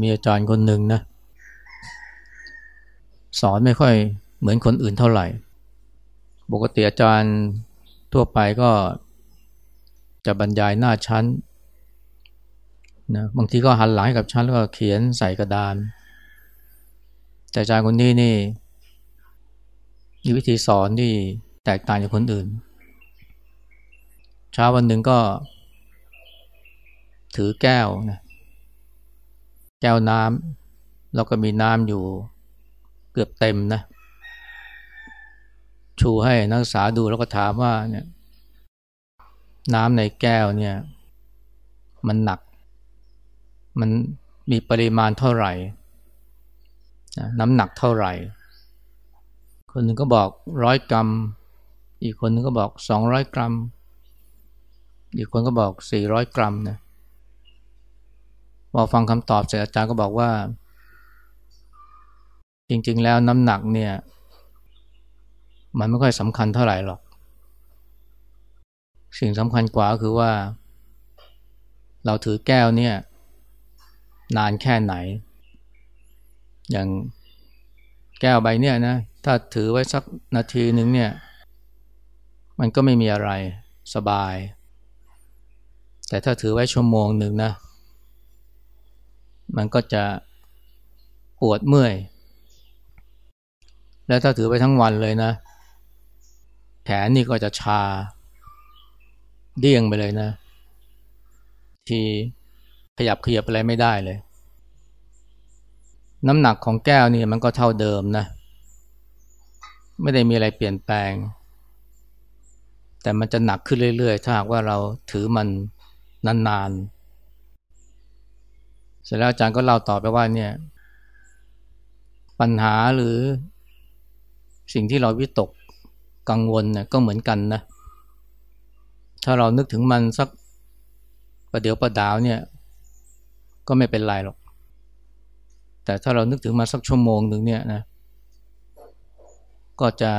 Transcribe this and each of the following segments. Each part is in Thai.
มีอาจารย์คนหนึ่งนะสอนไม่ค่อยเหมือนคนอื่นเท่าไหร่ ปกติอาจารย์ทั่วไปก็จะบรรยายหน้าชั้นนะบางทีก็หันหลังให้กับชั้นแล้วก็เขียนใส่กระดาน แต่อาจารย์คนนี้นี่มีวิธีสอนที่แตกต่างจากคนอื่น เช้าวันหนึ่งก็ถือแก้วนะ แก้วน้ำแล้วก็มีน้ำอยู่เกือบเต็มนะ ชูให้นักศึกษาดูแล้วก็ถามว่าเนี่ยน้ำในแก้วเนี่ย มันหนัก มันมีปริมาณเท่าไหร่ น้ำหนักเท่าไหร่ คนหนึ่งก็บอกร้อยกรัม อีกคนนึงก็บอกสองร้อยกรัม อีกคนก็บอกสี่ร้อยกรัมนะ พอฟังคำตอบเสร็จอาจารย์ก็บอกว่า จริง ๆ แล้วน้ำหนักเนี่ย มันไม่ค่อยสำคัญเท่าไหร่หรอก สิ่งสำคัญกว่าคือว่า เราถือแก้วเนี่ย นานแค่ไหน อย่างแก้วใบเนี่ยนะ ถ้าถือไว้สักนาทีหนึ่งเนี่ย มันก็ไม่มีอะไรสบาย แต่ถ้าถือไว้ชั่วโมงหนึ่งนะ มันก็จะปวดเมื่อย แล้วถ้าถือไปทั้งวันเลยนะ แขนนี่ก็จะชา เดี่ยงไปเลยนะ ทีขยับเขยับอะไรไม่ได้เลย น้ำหนักของแก้วนี่มันก็เท่าเดิมนะ ไม่ได้มีอะไรเปลี่ยนแปลง แต่มันจะหนักขึ้นเรื่อยๆ ถ้าหากว่าเราถือมันนานๆ เสร็จแล้วอาจารย์ก็เล่าต่อไปว่าเนี่ย ปัญหาหรือสิ่งที่เราวิตกกังวลเนี่ยก็เหมือนกันนะ ถ้าเรานึกถึงมันสักประเดี๋ยวประดาวเนี่ย ก็ไม่เป็นไรหรอก แต่ถ้าเรานึกถึงมาสักชั่วโมงหนึ่งเนี่ยนะ ก็จะ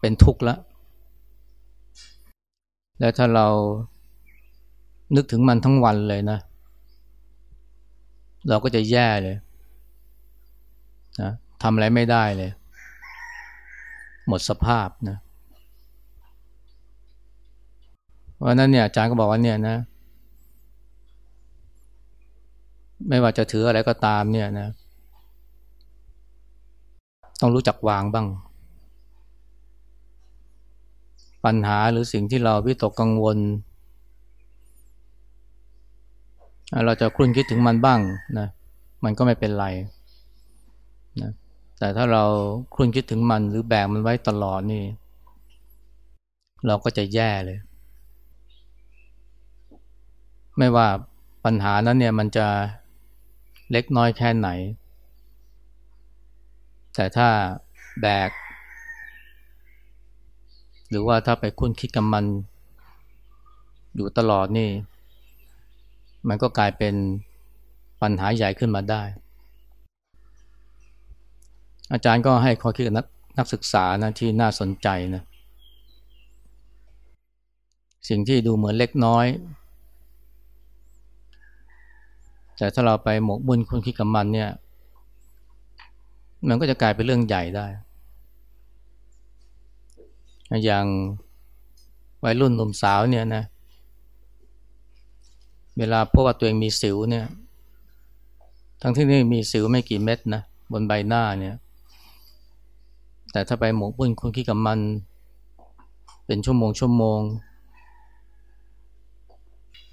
เป็นทุกข์ละ และถ้าเรานึกถึงมันทั้งวันเลยนะ เราก็จะแย่เลยนะทำอะไรไม่ได้เลย หมดสภาพนะเพราะนั้นเนี่ยอาจารย์ก็บอกว่าเนี่ยนะ ไม่ว่าจะถืออะไรก็ตามเนี่ยนะ ต้องรู้จักวางบ้าง ปัญหาหรือสิ่งที่เราวิตกกังวล เราจะคลุ่นคิดถึงมันบ้างนะมันก็ไม่เป็นไรนะแต่ถ้าเราคลุ่นคิดถึงมันหรือแบกมันไว้ตลอดนี่ เราก็จะแย่เลย ไม่ว่าปัญหานั้นเนี่ยมันจะเล็กน้อยแค่ไหน แต่ถ้าแบก หรือว่าถ้าไปคุ้นคิดกับมัน อยู่ตลอดนี่ มันก็กลายเป็นปัญหาใหญ่ขึ้นมาได้ อาจารย์ก็ให้ข้อคิดกับนักนักศึกษานะที่น่าสนใจนะสิ่งที่ดูเหมือนเล็กน้อย แต่ถ้าเราไปหมกบุญคุณคิดกับมันเนี่ย มันก็จะกลายเป็นเรื่องใหญ่ได้ อย่างวัยรุ่นหนุ่มสาวเนี่ยนะเเวลาพบว่าตัวเองมีสิวเนี่ย ทั้งที่นี่มีสิวไม่กี่เม็ดนะบนใบหน้าเนี่ย แต่ถ้าไปหมกบุญคุณคิดกับมัน เป็นชั่วโมงชั่วโมง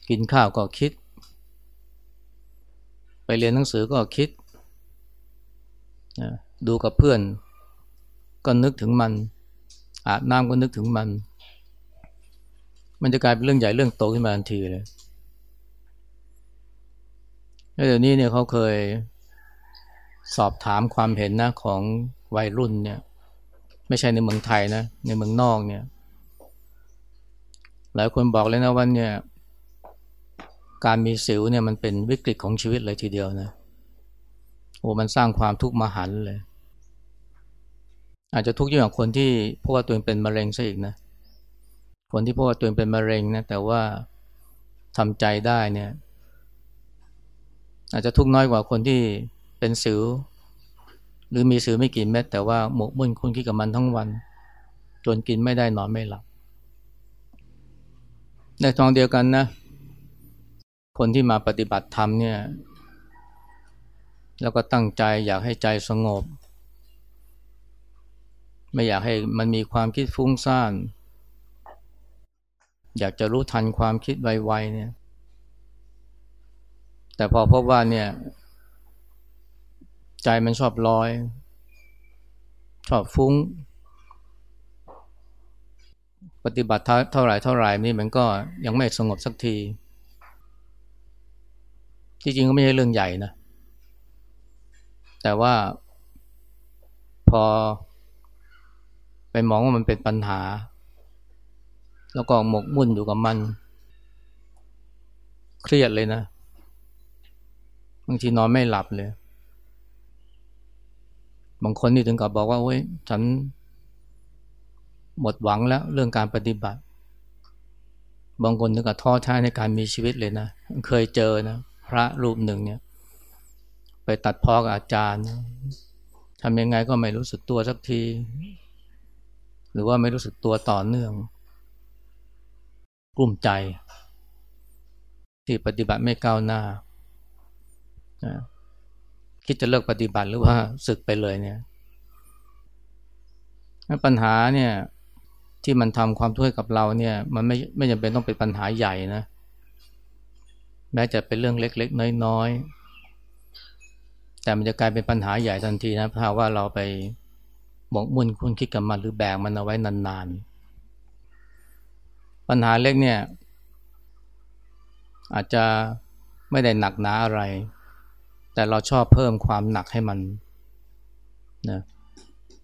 กินข้าวก็คิด ไปเรียนหนังสือก็คิด ดูกับเพื่อน ก็นึกถึงมัน อาบน้ำก็นึกถึงมัน มันจะกลายเป็นเรื่องใหญ่เรื่องโตขึ้นมาทันทีเลย เดี๋ยวนี้เนี่ยเขาเคยสอบถามความเห็นนะของวัยรุ่นเนี่ย ไม่ใช่ในเมืองไทยนะ ในเมืองนอกเนี่ย หลายคนบอกเลยนะว่าเนี่ย การมีสิวเนี่ยมันเป็นวิกฤตของชีวิตเลยทีเดียวนะโอ้มันสร้างความทุกข์มหันเลย อาจจะทุกข์ยิ่งกว่าคนที่พบว่าตัวเองเป็นมะเร็งซะอีกนะ คนที่พบว่าตัวเองเป็นมะเร็งนะแต่ว่าทำใจได้เนี่ย อาจจะทุกข์น้อยกว่าคนที่เป็นสิว หรือมีสิวไม่กี่เม็ดแต่ว่าหมกมุ่นคุณคิดกับมันทั้งวัน จนกินไม่ได้นอนไม่หลับ ในทองเดียวกันนะ คนที่มาปฏิบัติธรรมเนี่ย แล้วก็ตั้งใจอยากให้ใจสงบ ไม่อยากให้มันมีความคิดฟุ้งซ่าน อยากจะรู้ทันความคิดไวๆเนี่ย แต่พอพบว่าเนี่ย ใจมันชอบลอย ชอบฟุ้ง ปฏิบัติเท่าไหร่เท่าไหร่นี่มันก็ยังไม่สงบสักที ที่จริงก็ไม่ใช่เรื่องใหญ่นะ แต่ว่าพอไปมองว่ามันเป็นปัญหา แล้วก็หมกมุ่นอยู่กับมัน เครียดเลยนะ บางทีนอนไม่หลับเลย บางคนนี่ถึงกับบอกว่าเว้ยฉันหมดหวังแล้วเรื่องการปฏิบัติ บางคนถึงกับท้อท้ายในการมีชีวิตเลยนะ เคยเจอนะ พระรูปหนึ่งเนี่ย ไปตัดพ้อกับอาจารย์ทำยังไงก็ไม่รู้สึกตัวสักที หรือว่าไม่รู้สึกตัวต่อเนื่องกลุ้มใจ ที่ปฏิบัติไม่ก้าวหน้า คิดจะเลิกปฏิบัติหรือว่าศึกไปเลยเนี่ยปัญหาเนี่ยที่มันทำความทุกข์กับเราเนี่ย มันไม่ไม่จำเป็นต้องเป็นปัญหาใหญ่นะ แม้จะเป็นเรื่องเล็ก ๆ น้อยๆแต่มันจะกลายเป็นปัญหาใหญ่ทันทีนะถ้าว่าเราไปหมกมุ่นคุณคิดกับมันหรือแบกมันเอาไว้นานๆ ปัญหาเล็กเนี่ย อาจจะไม่ได้หนักหนาอะไร แต่เราชอบเพิ่มความหนักให้มันนะ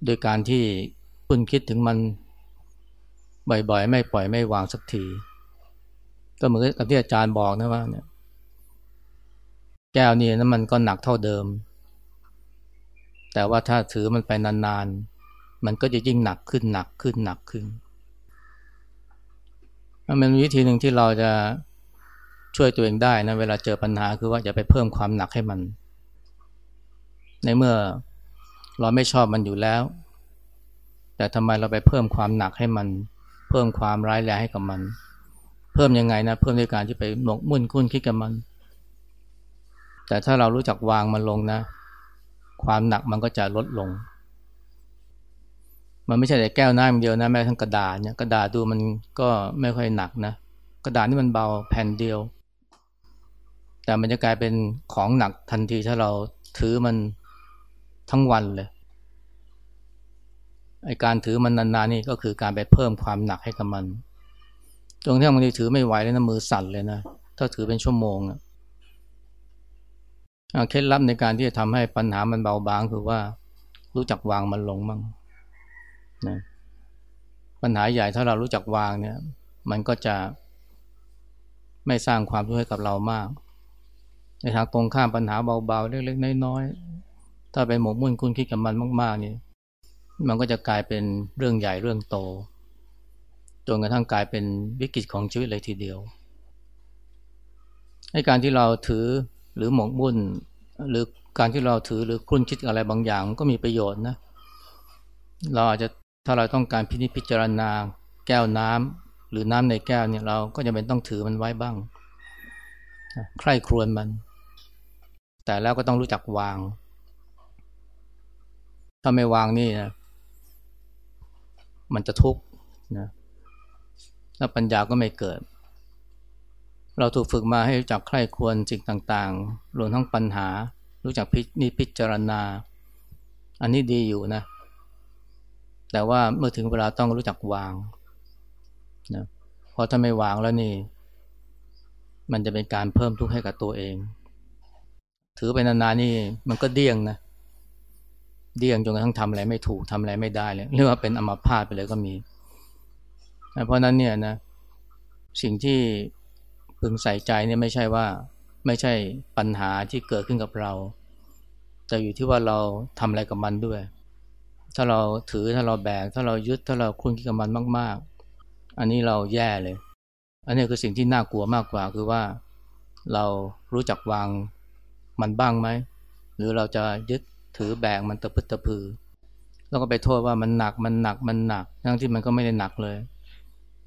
โดยการที่คุณคิดถึงมันบ่อยๆ ไม่ปล่อยไม่วางสักที ก็เหมือนกับที่อาจารย์บอกนะว่าเนี่ยแก้วนี่นั้นมันก็หนักเท่าเดิม แต่ว่าถ้าถือมันไปนานๆ มันก็จะยิ่งหนักขึ้นหนักขึ้นหนักขึ้นมันเป็นวิธีหนึ่งที่เราจะช่วยตัวเองได้นะเวลาเจอปัญหาคือว่าอย่าไปเพิ่มความหนักให้มัน ในเมื่อเราไม่ชอบมันอยู่แล้ว แต่ทำไมเราไปเพิ่มความหนักให้มัน เพิ่มความร้ายแรงให้กับมัน เพิ่มยังไงนะ เพิ่มด้วยการที่ไปหมกมุ่นคุ้นคิดกับมัน แต่ถ้าเรารู้จักวางมันลงนะ ความหนักมันก็จะลดลง มันไม่ใช่แต่แก้วน้ำเดียวนะแม้ทั้งกระดาษเนี่ยกระดาษดูมันก็ไม่ค่อยหนักนะ กระดาษนี่มันเบาแผ่นเดียว แต่มันจะกลายเป็นของหนักทันทีถ้าเราถือมัน ทั้งวันเลยไอการถือมันนานๆนี่ก็คือการไปเพิ่มความหนักให้กับมันตรงที่บางทีถือไม่ไหวแล้วนะมือสั่นเลยนะถ้าถือเป็นชั่วโมงอะเคล็ดลับในการที่จะทำให้ปัญหามันเบาบางคือว่ารู้จักวางมันลงบ้างนะปัญหาใหญ่ถ้าเรารู้จักวางเนี่ย มันก็จะไม่สร้างความทุกข์ให้กับเรามาก ในทางตรงข้ามปัญหาเบาๆเล็กๆน้อยๆ ถ้าไปหมกมุ่นคุณคิดกับมันมาก ๆ นี่ มันก็จะกลายเป็นเรื่องใหญ่เรื่องโต จนกระทั่งกลายเป็นวิกฤตของชีวิตเลยทีเดียวให้การที่เราถือหรือหมกมุ่น หรือการที่เราถือหรือคุ้นคิดอะไรบางอย่างก็มีประโยชน์นะ เราอาจจะถ้าเราต้องการพินิจพิจารณาแก้วน้ำหรือน้ำในแก้วเนี่ยเราก็จะเป็นต้องถือมันไว้บ้าง ใคร่ครวญมัน แต่แล้วก็ต้องรู้จักวาง ถ้าไม่วางนี่นะมันจะทุกข์นะแล้วปัญญาก็ไม่เกิด เราถูกฝึกมาให้รู้จักใคร่ควรสิ่งต่างๆรวมทั้งปัญหา รู้จักพินิจพิจารณา อันนี้ดีอยู่นะ แต่ว่าเมื่อถึงเวลาต้องรู้จักวางนะเพราะถ้าไม่วางแล้วนี่ มันจะเป็นการเพิ่มทุกข์ให้กับตัวเอง ถือไปนานๆนี่มันก็เดี่ยงนะเดี่ยงจนกระทั่งทำอะไรไม่ถูกทำอะไรไม่ได้เลยเรียกว่าเป็นอมาพาตไปเลยก็มี เพราะนั้นเนี่ยนะสิ่งที่พึงใส่ใจเนี่ยไม่ใช่ว่าไม่ใช่ปัญหาที่เกิดขึ้นกับเรา แต่อยู่ที่ว่าเราทำอะไรกับมันด้วย ถ้าเราถือถ้าเราแบกถ้าเรายึดถ้าเราคุ้นคิดกับมันมาก ๆ อันนี้เราแย่เลย อันนี้คือสิ่งที่น่ากลัวมากกว่าคือว่าเรารู้จักวางมันบ้างไหม หรือเราจะยึด ถือแบกมันตะพึดตะพือ แล้วก็ไปโทษว่ามันหนักมันหนักมันหนัก ทั้งที่มันก็ไม่ได้หนักเลย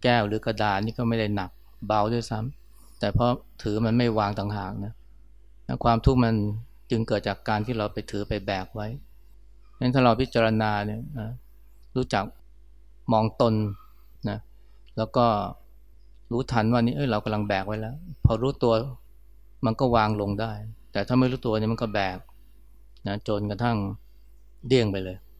แก้วหรือกระดาษนี่ก็ไม่ได้หนัก เบาด้วยซ้ำแต่เพราะถือมันไม่วางต่างหากนะความทุกข์มันจึงเกิดจากการที่เราไปถือไปแบกไว้งั้นถ้าเราพิจารณาเนี่ยรู้จักมองตนนะแล้วก็รู้ทันว่านี่เอ้ยเรากำลังแบกไว้แล้ว พอรู้ตัวมันก็วางลงได้ แต่ถ้าไม่รู้ตัวเนี่ยมันก็แบก นะจนกระทั่งเดี่ยงไปเลย